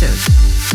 episode.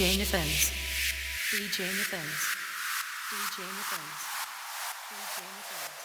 Nibbins. DJ Nibbins. DJ Nibbins. DJ Nibbins.